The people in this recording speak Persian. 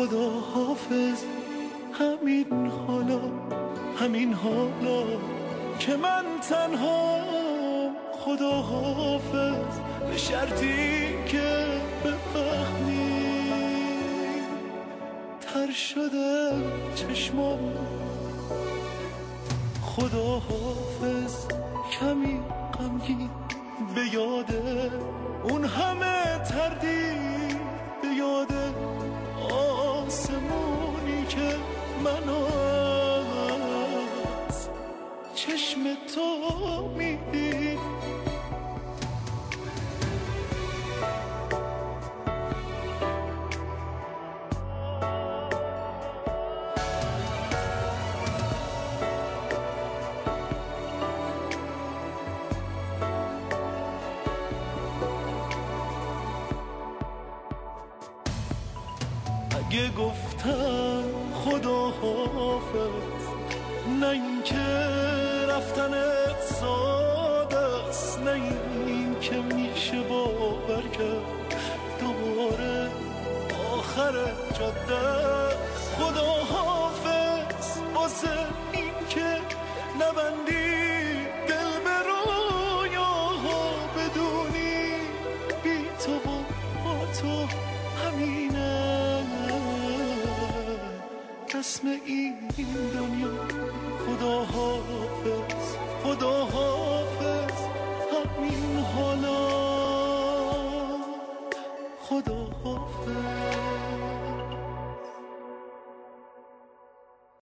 خدا حافظ. همین حالا همین حالا که من تنها خدا حافظ به شرطی که بفهمی. تر شده چشمام. خدا حافظ. من از چشم تو می‌دید اگه گفتم خدا حافظ نه اینکه رفتنت ساده است نه این که میشه باور کرد دوباره آخر جاده خدا حافظ واسه این که نبندی دل به رویاها بدونی بی تو با تو همینه. رسم این دنیا. خدا حافظ خدا حافظ. همین حالا. خدا حافظ.